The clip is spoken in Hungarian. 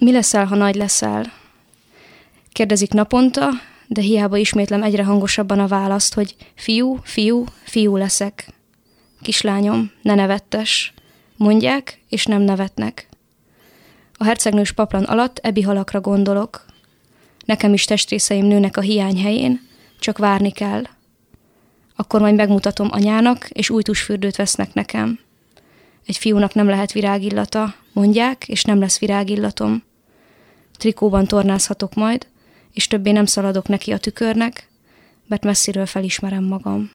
Mi leszel, ha nagy leszel? Kérdezik naponta, de hiába ismétlem egyre hangosabban a választ, hogy fiú, fiú, fiú leszek. Kislányom, ne nevettes. Mondják, és nem nevetnek. A hercegnős paplan alatt ebi halakra gondolok. Nekem is testrészeim nőnek a hiány helyén, csak várni kell. Akkor majd megmutatom anyának, és új tusfürdőt vesznek nekem. Egy fiúnak nem lehet virágillata, mondják, és nem lesz virágillatom. Trikóban tornázhatok majd, és többé nem szaladok neki a tükörnek, mert messziről felismerem magam.